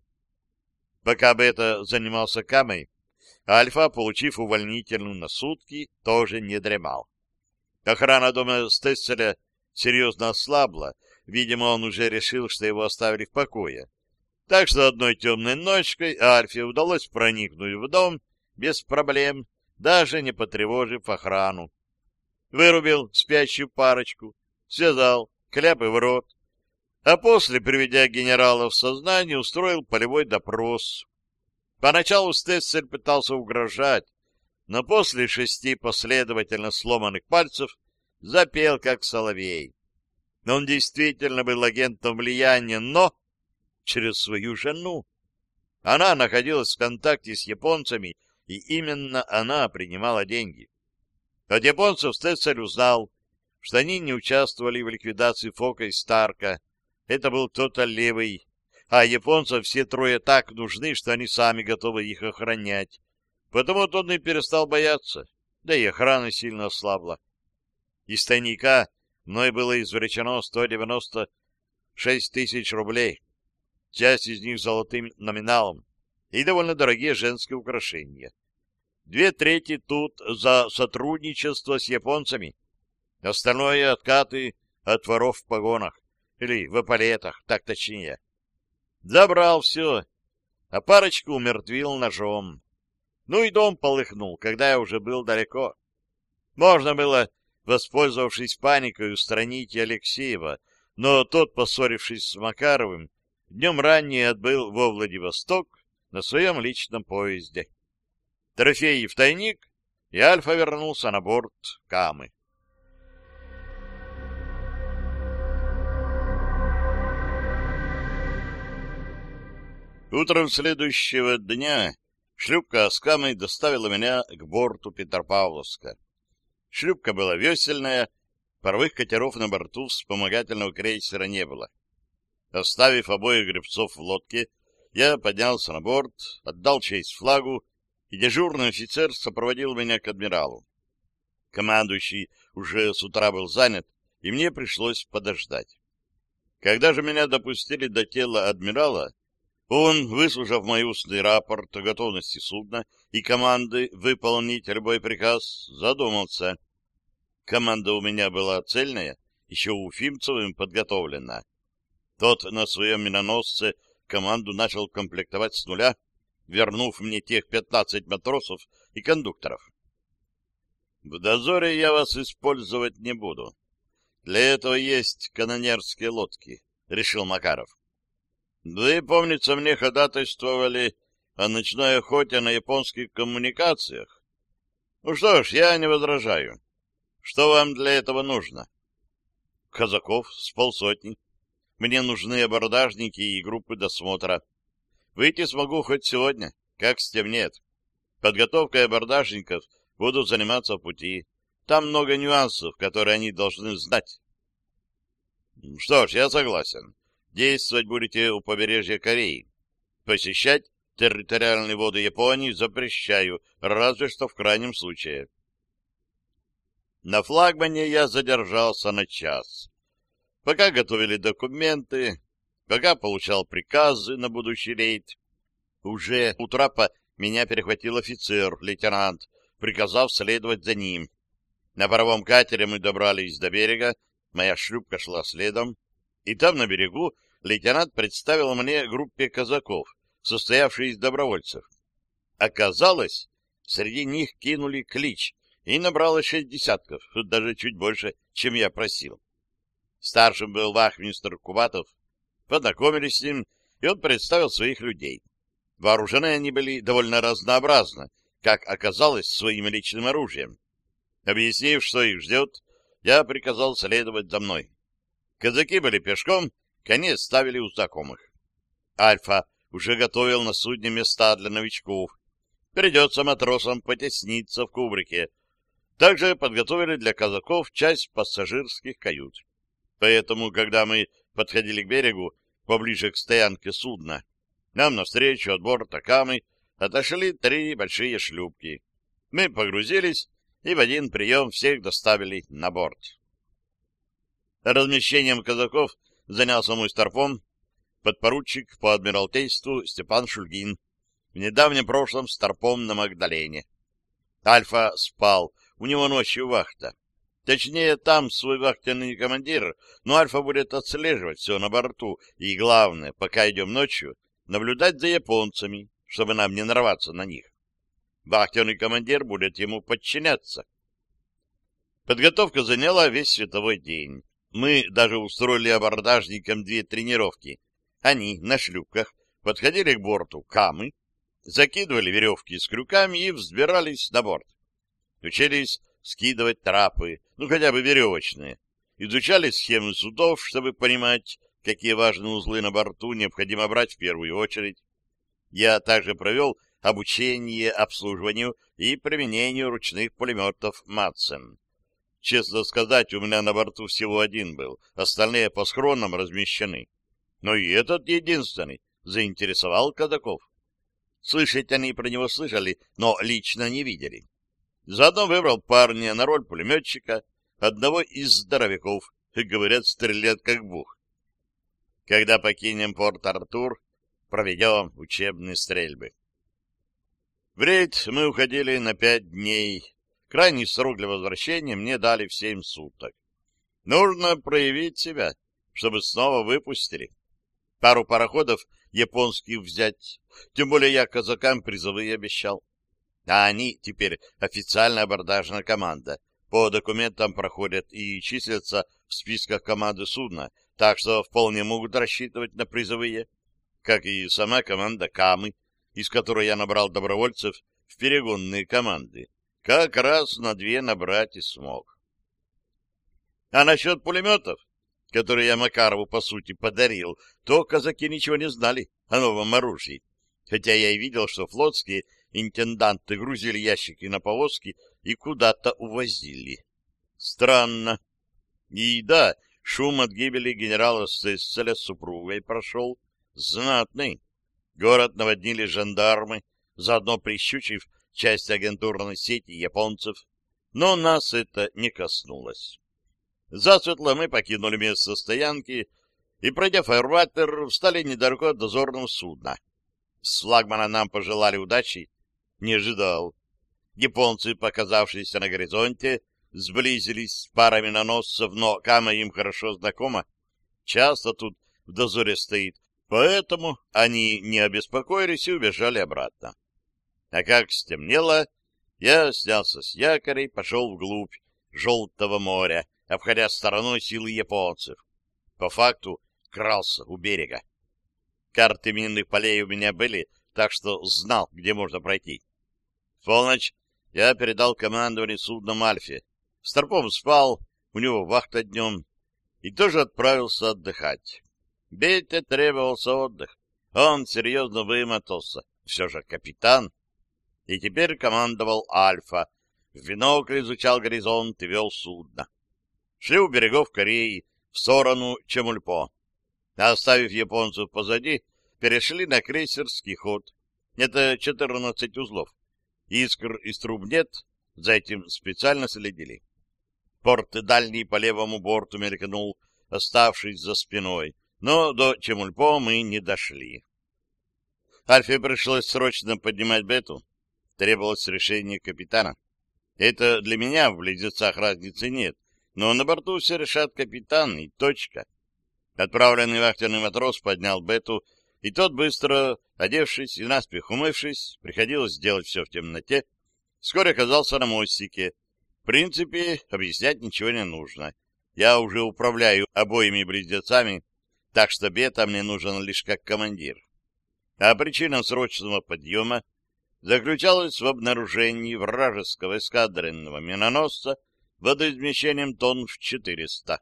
Пока это занимался Камой, Альфа, получив увольнительную на сутки, тоже не дремал. Охрана дома Стесселя серьезно ослабла, видимо, он уже решил, что его оставили в покое. Так что одной темной ночкой Альфе удалось проникнуть в дом без проблем, даже не потревожив охрану. Вырубил спящую парочку, связал, кляпы в рот, а после, приведя генерала в сознание, устроил полевой допрос. Поначалу Стессель пытался угрожать, но после шести последовательно сломанных пальцев запел, как соловей. Он действительно был агентом влияния, но через свою жену. Она находилась в контакте с японцами, и именно она принимала деньги. От японцев Стессель узнал, что они не участвовали в ликвидации Фока и Старка. Это был кто-то левый, а японцев все трое так нужны, что они сами готовы их охранять. Потому он и перестал бояться, да и охрана сильно ослабла. Из тайника мной было извлечено 196 тысяч рублей, часть из них золотым номиналом, и довольно дорогие женские украшения. Две трети тут за сотрудничество с японцами, Остальное — откаты от воров в погонах. Или в эполетах, так точнее. Забрал все, а парочку умертвил ножом. Ну и дом полыхнул, когда я уже был далеко. Можно было, воспользовавшись паникой, устранить Алексеева, но тот, поссорившись с Макаровым, днем ранее отбыл во Владивосток на своем личном поезде. Трофеи в тайник, и Альфа вернулся на борт Камы. Утром следующего дня шлюпка с Камой доставила меня к борту Петропавловска. Шлюпка была весельная, паровых катеров на борту вспомогательного крейсера не было. Оставив обоих гребцов в лодке, я поднялся на борт, отдал честь флагу, и дежурный офицер сопроводил меня к адмиралу. Командующий уже с утра был занят, и мне пришлось подождать. Когда же меня допустили до тела адмирала, он, выслушав мой устный рапорт о готовности судна и команды выполнить любой приказ, задумался. Команда у меня была цельная, еще Уфимцевым подготовлена. Тот на своем миноносце команду начал комплектовать с нуля, вернув мне тех пятнадцать матросов и кондукторов. В дозоре я вас использовать не буду. Для этого есть канонерские лодки, — решил Макаров. Вы, помнится, мне ходатайствовали о ночной охоте на японских коммуникациях. Ну что ж, я не возражаю. Что вам для этого нужно? Казаков с полсотни. Мне нужны абордажники и группы досмотра. Выйти смогу хоть сегодня, как стемнеет. Подготовкой абордажников буду заниматься в пути. Там много нюансов, которые они должны знать. Что ж, я согласен. Действовать будете у побережья Кореи. Посещать территориальные воды Японии запрещаю, разве что в крайнем случае. На флагмане я задержался на час. Пока готовили документы, пока получал приказы на будущий рейд, уже у трапа меня перехватил офицер, лейтенант, приказав следовать за ним. На паровом катере мы добрались до берега, моя шлюпка шла следом, и там на берегу лейтенант представил мне группе казаков, состоявшей из добровольцев. Оказалось, среди них кинули клич, и набралось шесть десятков, даже чуть больше, чем я просил. Старшим был вахмистр Кубатов. Познакомились с ним, и он представил своих людей. Вооружены они были довольно разнообразно, как оказалось, своим личным оружием. Объяснив, что их ждет, я приказал следовать за мной. Казаки были пешком, Конец ставили у знакомых. Альфа уже готовил на судне места для новичков. Придется матросам потесниться в кубрике. Также подготовили для казаков часть пассажирских кают. Поэтому, когда мы подходили к берегу, поближе к стоянке судна, нам навстречу от борта Камы отошли три большие шлюпки. Мы погрузились и в один прием всех доставили на борт. Размещением казаков занялся мой старпом, подпоручик по адмиралтейству Степан Шульгин, в недавнем прошлом старпом на Магдалене. Альфа спал, у него ночью вахта. Точнее, там свой вахтенный командир, но Альфа будет отслеживать все на борту, и главное, пока идем ночью, наблюдать за японцами, чтобы нам не нарваться на них. Вахтенный командир будет ему подчиняться. Подготовка заняла весь световой день. Мы даже устроили абордажникам две тренировки. Они на шлюпках подходили к борту камы, закидывали веревки с крюками и взбирались на борт. Учились скидывать трапы, ну хотя бы веревочные. Изучали схемы судов, чтобы понимать, какие важные узлы на борту необходимо брать в первую очередь. Я также провел обучение обслуживанию и применению ручных пулеметов «Матсен». Честно сказать, у меня на борту всего один был, остальные по схронам размещены. Но и этот единственный заинтересовал казаков. Слышать они про него слышали, но лично не видели. Заодно выбрал парня на роль пулеметчика, одного из здоровяков, говорят, стреляет как бух. Когда покинем Порт-Артур, проведем учебные стрельбы. В рейд мы уходили на пять дней, Крайний срок для возвращения мне дали в семь суток. Нужно проявить себя, чтобы снова выпустили. Пару пароходов японских взять, тем более я казакам призовые обещал. А они теперь официально абордажная команда, по документам проходят и числятся в списках команды судна, так что вполне могут рассчитывать на призовые, как и сама команда Камы, из которой я набрал добровольцев в перегонные команды. Как раз на две набрать и смог. А насчет пулеметов, которые я Макарову, по сути, подарил, то казаки ничего не знали о новом оружии. Хотя я и видел, что флотские интенданты грузили ящики на повозки и куда-то увозили. Странно. И да, шум от гибели генерала Сесселя с супругой прошел. Знатный. Город наводнили жандармы, заодно прищучив часть агентурной сети японцев. Но нас это не коснулось. Засветло мы покинули место стоянки и, пройдя фаерватер, встали недалеко от дозорного судна. С флагмана нам пожелали удачи. Не ожидал. Японцы, показавшиеся на горизонте, сблизились с парами наносцев, но Кама им хорошо знакома. Часто тут в дозоре стоит, поэтому они не обеспокоились и убежали обратно. А как стемнело, я снялся с якорей, пошел вглубь Желтого моря, обходя стороной силы японцев. По факту крался у берега. Карты минных полей у меня были, так что знал, где можно пройти. Полночь я передал командование судном Альфе. Старпом спал, у него вахта днем, и тоже отправился отдыхать. Бете требовался отдых. Он серьезно вымотался. Все же капитан. И теперь командовал Альфа. В бинокль изучал горизонт и вел судно шли у берегов Кореи в сторону Чемульпо. Оставив японцев позади, перешли на крейсерский ход. Это 14 узлов. Искр из труб нет, за этим специально следили. Порт дальний по левому борту мелькнул, оставшись за спиной, но до Чемульпо мы не дошли. Альфе пришлось срочно поднимать бету. Требовалось решение капитана. Это для меня в близнецах разницы нет но на борту все решат капитан и точка. Отправленный вахтенный матрос поднял Бету, и тот, быстро одевшись и наспех умывшись, приходилось делать все в темноте, вскоре оказался на мостике. В принципе, объяснять ничего не нужно. Я уже управляю обоими близнецами, так что Бета мне нужен лишь как командир. А причина срочного подъема заключалась в обнаружении вражеского эскадренного миноносца водоизмещением тонн в 400.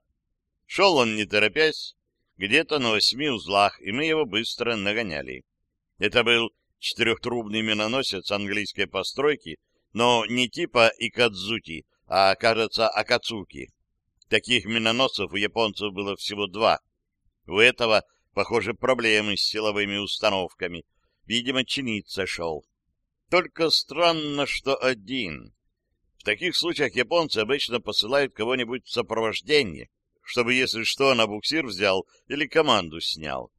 Шел он не торопясь, где-то на восьми узлах, и мы его быстро нагоняли. Это был четырехтрубный миноносец английской постройки, но не типа Икадзути, а, кажется, Акацуки. Таких миноносцев у японцев было всего два. У этого, похоже, проблемы с силовыми установками. Видимо, чиниться шел. Только странно, что один. В таких случаях японцы обычно посылают кого-нибудь в сопровождение, чтобы, если что, на буксир взял или команду снял.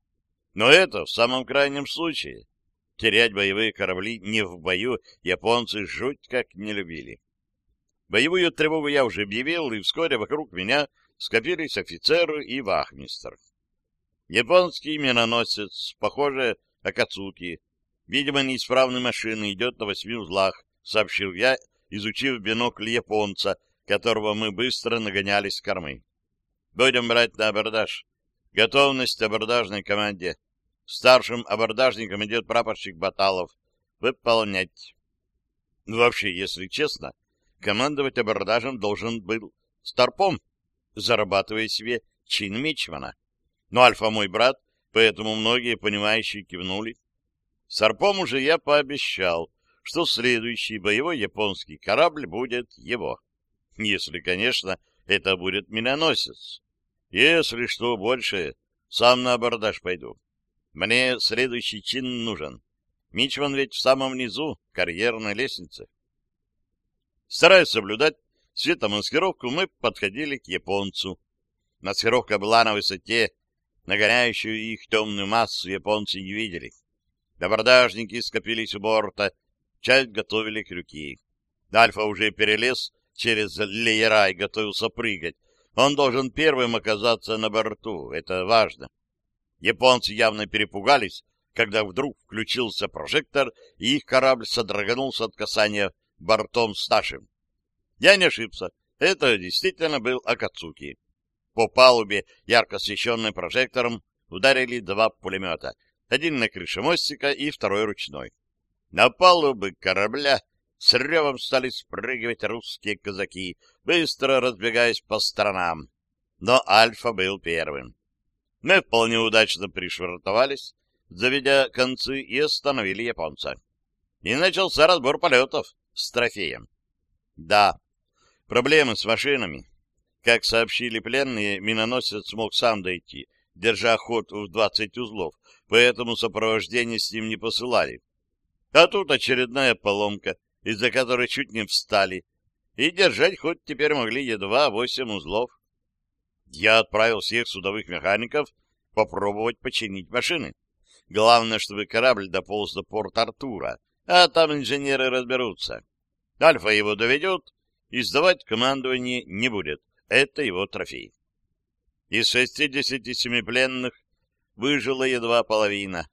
Но это в самом крайнем случае. Терять боевые корабли не в бою японцы жуть как не любили. Боевую тревогу я уже объявил, и вскоре вокруг меня скопились офицеры и вахмистр. Японский миноносец, похоже, Акацуки. Видимо, неисправной машины идет на восьми узлах, сообщил я изучив бинокль японца, которого мы быстро нагоняли с кормы. Будем брать на абордаж. Готовность абордажной команде. Старшим абордажником идет прапорщик Баталов. Выполнять. Ну, вообще, если честно, командовать абордажем должен был Старпом, зарабатывая себе чин мичмана. Но Альфа мой брат, поэтому многие понимающие кивнули. Старпом уже я пообещал, что следующий боевой японский корабль будет его. Если, конечно, это будет миноносец. Если что больше, сам на абордаж пойду. Мне следующий чин нужен. Мичман ведь в самом низу карьерной лестницы. Стараясь соблюдать светомаскировку, мы подходили к японцу. Маскировка была на высоте, нагоняющую их темную массу японцы не видели. Абордажники скопились у борта, часть готовили крюки. Альфа уже перелез через леера и готовился прыгать. Он должен первым оказаться на борту, это важно. Японцы явно перепугались, когда вдруг включился прожектор, и их корабль содроганулся от касания бортом с нашим. Я не ошибся, это действительно был Акацуки. По палубе, ярко освещенной прожектором, ударили два пулемета. Один на крыше мостика и второй ручной. На палубы корабля с ревом стали спрыгивать русские казаки, быстро разбегаясь по сторонам. Но Альфа был первым. Мы вполне удачно пришвартовались, заведя концы и остановили японца. И начался разбор полетов с трофеем. Да, проблемы с машинами. Как сообщили пленные, миноносец смог сам дойти, держа ход в 20 узлов, поэтому сопровождение с ним не посылали. А тут очередная поломка, из-за которой чуть не встали, и держать ход теперь могли едва восемь узлов. Я отправил всех судовых механиков попробовать починить машины. Главное, чтобы корабль дополз до порт Артура, а там инженеры разберутся. Альфа его доведет, и сдавать командование не будет. Это его трофей. Из 67 пленных выжила едва половина.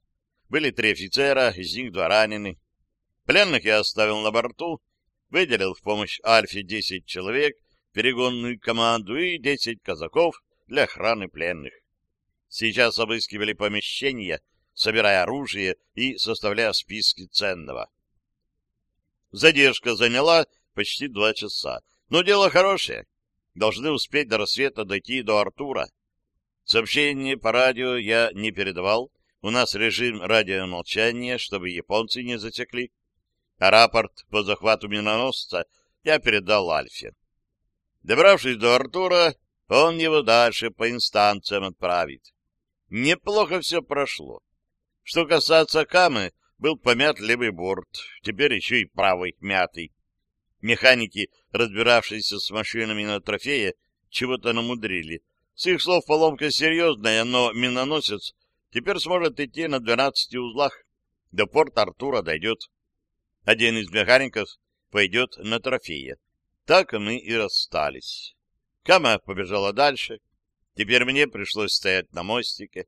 Были три офицера, из них два ранены. Пленных я оставил на борту, выделил в помощь Альфе 10 человек, перегонную команду и 10 казаков для охраны пленных. Сейчас обыскивали помещения, собирая оружие и составляя списки ценного. Задержка заняла почти два часа, но дело хорошее. Должны успеть до рассвета дойти до Артура. Сообщение по радио я не передавал. У нас режим радиомолчания, чтобы японцы не затекли. Рапорт по захвату миноносца я передал Альфе. Добравшись до Артура, он его дальше по инстанциям отправит. Неплохо все прошло. Что касается Камы, был помят левый борт, теперь еще и правый мятый. Механики, разбиравшиеся с машинами на трофее, чего-то намудрили. С их слов поломка серьезная, но миноносец теперь сможет идти на 12 узлах. До порта Артура дойдет. Один из механиков пойдет на трофее. Так мы и расстались. Кама побежала дальше. Теперь мне пришлось стоять на мостике.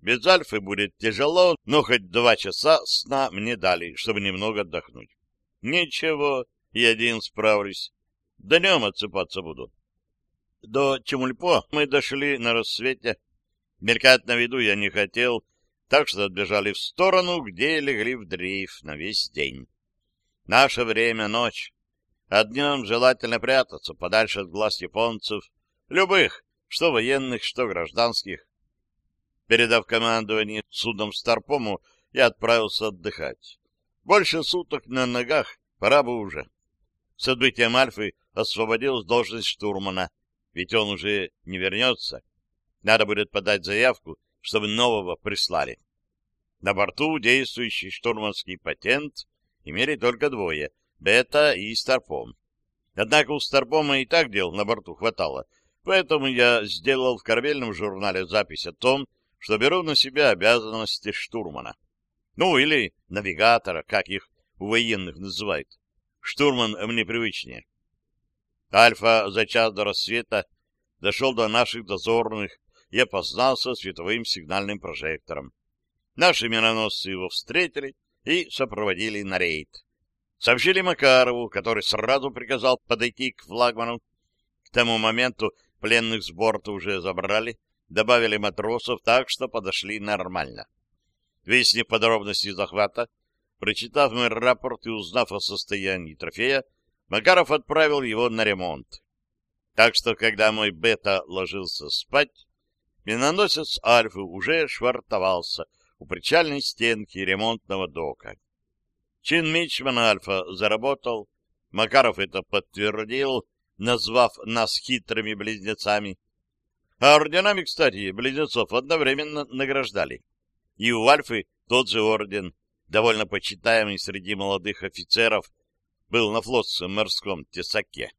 Без Альфы будет тяжело, но хоть два часа сна мне дали, чтобы немного отдохнуть. Ничего, я один справлюсь. Днем отсыпаться буду. До Чемульпо мы дошли на рассвете. Мелькать на виду я не хотел, так что отбежали в сторону, где легли в дрейф на весь день. Наше время — ночь, а днем желательно прятаться подальше от глаз японцев, любых, что военных, что гражданских. Передав командование судом Старпому, я отправился отдыхать. Больше суток на ногах, пора бы уже. С отбытием Альфы освободилась должность штурмана, ведь он уже не вернется. Надо будет подать заявку, чтобы нового прислали. На борту действующий штурманский патент имели только двое — Бета и Старпом. Однако у Старпома и так дел на борту хватало, поэтому я сделал в корабельном журнале запись о том, что беру на себя обязанности штурмана. Ну, или навигатора, как их у военных называют. Штурман мне привычнее. Альфа за час до рассвета дошел до наших дозорных и опознался световым сигнальным прожектором. Наши миноносцы его встретили и сопроводили на рейд. Сообщили Макарову, который сразу приказал подойти к флагману. К тому моменту пленных с борта уже забрали, добавили матросов, так что подошли нормально. Выяснив подробности захвата, прочитав мой рапорт и узнав о состоянии трофея, Макаров отправил его на ремонт. Так что, когда мой бета ложился спать, миноносец Альфы уже швартовался у причальной стенки ремонтного дока. Чин Мичмана Альфа заработал, Макаров это подтвердил, назвав нас хитрыми близнецами. А орденами, кстати, близнецов одновременно награждали. И у Альфы тот же орден, довольно почитаемый среди молодых офицеров, был на флотском морском тесаке.